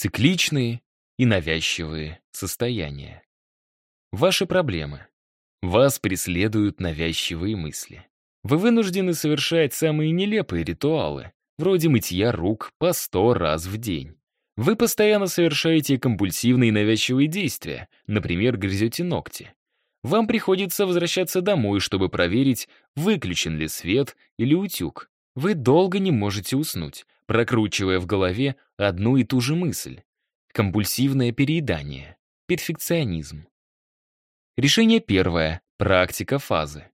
цикличные и навязчивые состояния. Ваши проблемы. Вас преследуют навязчивые мысли. Вы вынуждены совершать самые нелепые ритуалы, вроде мытья рук по сто раз в день. Вы постоянно совершаете компульсивные навязчивые действия, например, грызете ногти. Вам приходится возвращаться домой, чтобы проверить, выключен ли свет или утюг. Вы долго не можете уснуть, прокручивая в голове одну и ту же мысль. Компульсивное переедание. Перфекционизм. Решение первое. Практика фазы.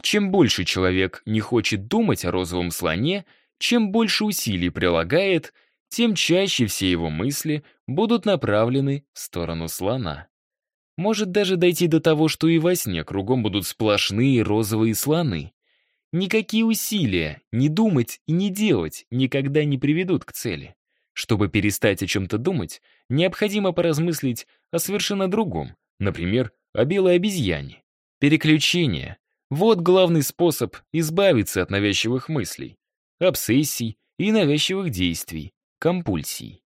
Чем больше человек не хочет думать о розовом слоне, чем больше усилий прилагает, тем чаще все его мысли будут направлены в сторону слона. Может даже дойти до того, что и во сне кругом будут сплошные розовые слоны. Никакие усилия, не думать и не делать никогда не приведут к цели. Чтобы перестать о чем-то думать, необходимо поразмыслить о совершенно другом, например, о белой обезьяне. Переключение — вот главный способ избавиться от навязчивых мыслей, обсессий и навязчивых действий, компульсий.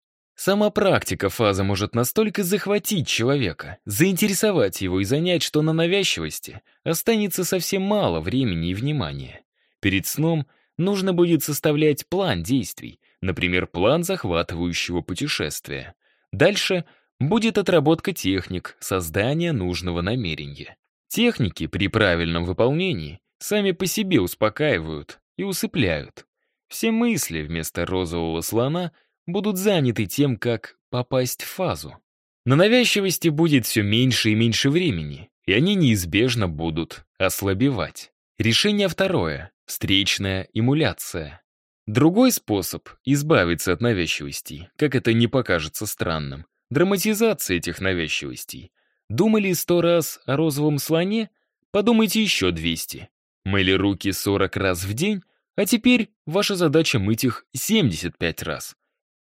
Сама практика фазы может настолько захватить человека, заинтересовать его и занять, что на навязчивости останется совсем мало времени и внимания. Перед сном нужно будет составлять план действий, например, план захватывающего путешествия. Дальше будет отработка техник создания нужного намерения. Техники при правильном выполнении сами по себе успокаивают и усыпляют. Все мысли вместо розового слона будут заняты тем, как попасть в фазу. На навязчивости будет все меньше и меньше времени, и они неизбежно будут ослабевать. Решение второе — встречная эмуляция. Другой способ избавиться от навязчивостей, как это не покажется странным, драматизация этих навязчивостей. Думали сто раз о розовом слоне? Подумайте еще двести. Мыли руки сорок раз в день? А теперь ваша задача мыть их 75 раз.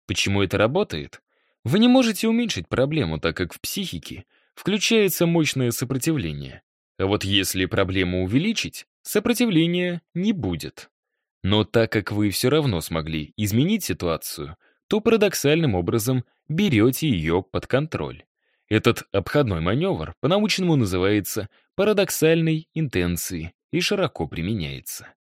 Почему это работает? Вы не можете уменьшить проблему, так как в психике включается мощное сопротивление. А вот если проблему увеличить, сопротивления не будет. Но так как вы все равно смогли изменить ситуацию, то парадоксальным образом берете ее под контроль. Этот обходной маневр по-научному называется парадоксальной интенцией и широко применяется.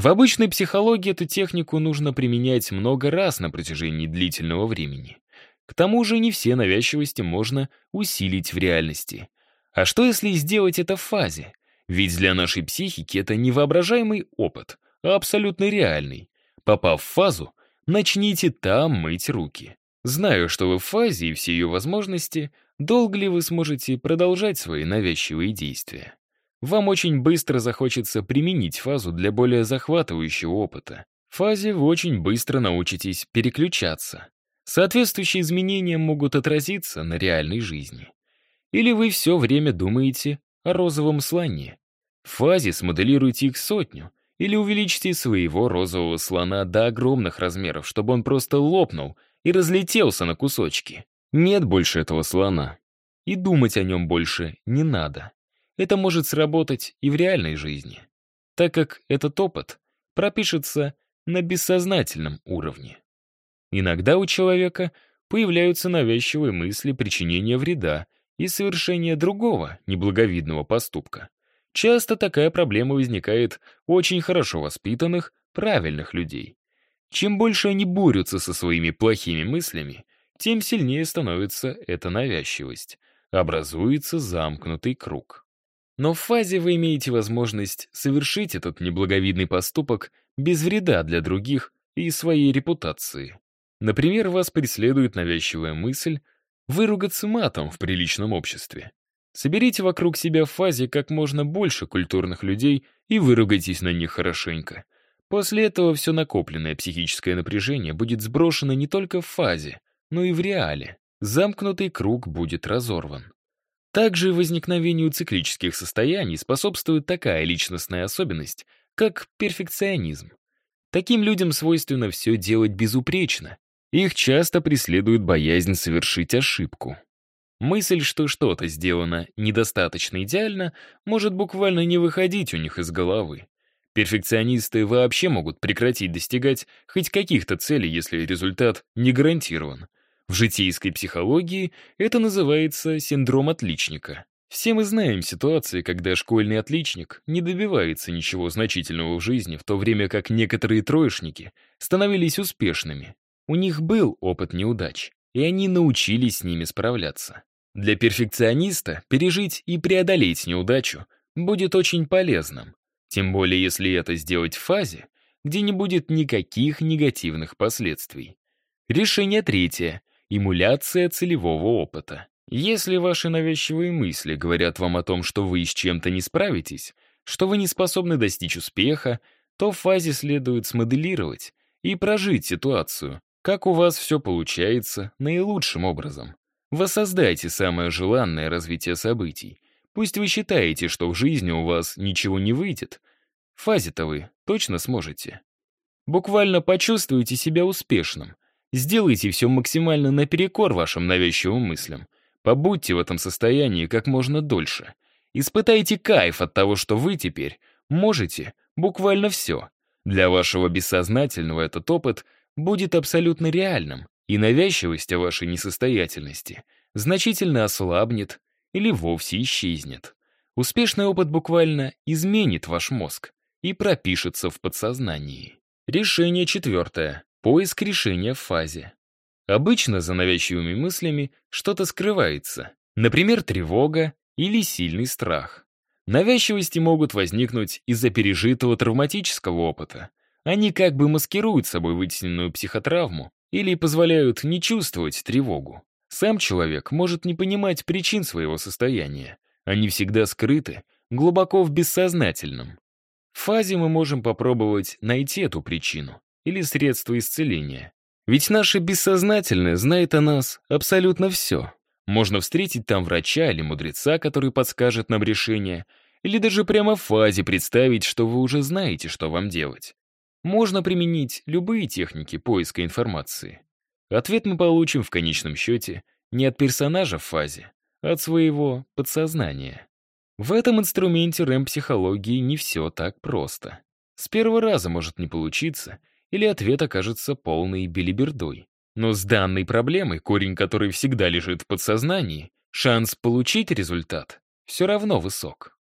В обычной психологии эту технику нужно применять много раз на протяжении длительного времени. К тому же не все навязчивости можно усилить в реальности. А что если сделать это в фазе? Ведь для нашей психики это не воображаемый опыт, а абсолютно реальный. Попав в фазу, начните там мыть руки. Знаю, что вы в фазе и все ее возможности, долго ли вы сможете продолжать свои навязчивые действия? Вам очень быстро захочется применить фазу для более захватывающего опыта. В фазе вы очень быстро научитесь переключаться. Соответствующие изменения могут отразиться на реальной жизни. Или вы все время думаете о розовом слоне. В фазе смоделируйте их сотню, или увеличьте своего розового слона до огромных размеров, чтобы он просто лопнул и разлетелся на кусочки. Нет больше этого слона. И думать о нем больше не надо. Это может сработать и в реальной жизни, так как этот опыт пропишется на бессознательном уровне. Иногда у человека появляются навязчивые мысли причинения вреда и совершения другого неблаговидного поступка. Часто такая проблема возникает у очень хорошо воспитанных, правильных людей. Чем больше они борются со своими плохими мыслями, тем сильнее становится эта навязчивость. Образуется замкнутый круг. Но в фазе вы имеете возможность совершить этот неблаговидный поступок без вреда для других и своей репутации. Например, вас преследует навязчивая мысль выругаться матом в приличном обществе. Соберите вокруг себя в фазе как можно больше культурных людей и выругайтесь на них хорошенько. После этого все накопленное психическое напряжение будет сброшено не только в фазе, но и в реале. Замкнутый круг будет разорван. Также возникновению циклических состояний способствует такая личностная особенность, как перфекционизм. Таким людям свойственно все делать безупречно. Их часто преследует боязнь совершить ошибку. Мысль, что что-то сделано недостаточно идеально, может буквально не выходить у них из головы. Перфекционисты вообще могут прекратить достигать хоть каких-то целей, если результат не гарантирован. В житейской психологии это называется синдром отличника. Все мы знаем ситуации, когда школьный отличник не добивается ничего значительного в жизни, в то время как некоторые троечники становились успешными. У них был опыт неудач, и они научились с ними справляться. Для перфекциониста пережить и преодолеть неудачу будет очень полезным, тем более если это сделать в фазе, где не будет никаких негативных последствий. Решение третье — эмуляция целевого опыта. Если ваши навязчивые мысли говорят вам о том, что вы с чем-то не справитесь, что вы не способны достичь успеха, то в фазе следует смоделировать и прожить ситуацию, как у вас все получается наилучшим образом. Воссоздайте самое желанное развитие событий. Пусть вы считаете, что в жизни у вас ничего не выйдет. В фазе-то вы точно сможете. Буквально почувствуйте себя успешным. Сделайте все максимально наперекор вашим навязчивым мыслям. Побудьте в этом состоянии как можно дольше. Испытайте кайф от того, что вы теперь можете буквально все. Для вашего бессознательного этот опыт будет абсолютно реальным, и навязчивость о вашей несостоятельности значительно ослабнет или вовсе исчезнет. Успешный опыт буквально изменит ваш мозг и пропишется в подсознании. Решение четвертое. Поиск решения в фазе. Обычно за навязчивыми мыслями что-то скрывается, например, тревога или сильный страх. Навязчивости могут возникнуть из-за пережитого травматического опыта. Они как бы маскируют собой вытесненную психотравму или позволяют не чувствовать тревогу. Сам человек может не понимать причин своего состояния. Они всегда скрыты, глубоко в бессознательном. В фазе мы можем попробовать найти эту причину или средство исцеления. Ведь наше бессознательное знает о нас абсолютно все. Можно встретить там врача или мудреца, который подскажет нам решение, или даже прямо в фазе представить, что вы уже знаете, что вам делать. Можно применить любые техники поиска информации. Ответ мы получим в конечном счете не от персонажа в фазе, а от своего подсознания. В этом инструменте рэм-психологии не все так просто. С первого раза может не получиться — или ответ окажется полной билибердой. Но с данной проблемой, корень которой всегда лежит в подсознании, шанс получить результат все равно высок.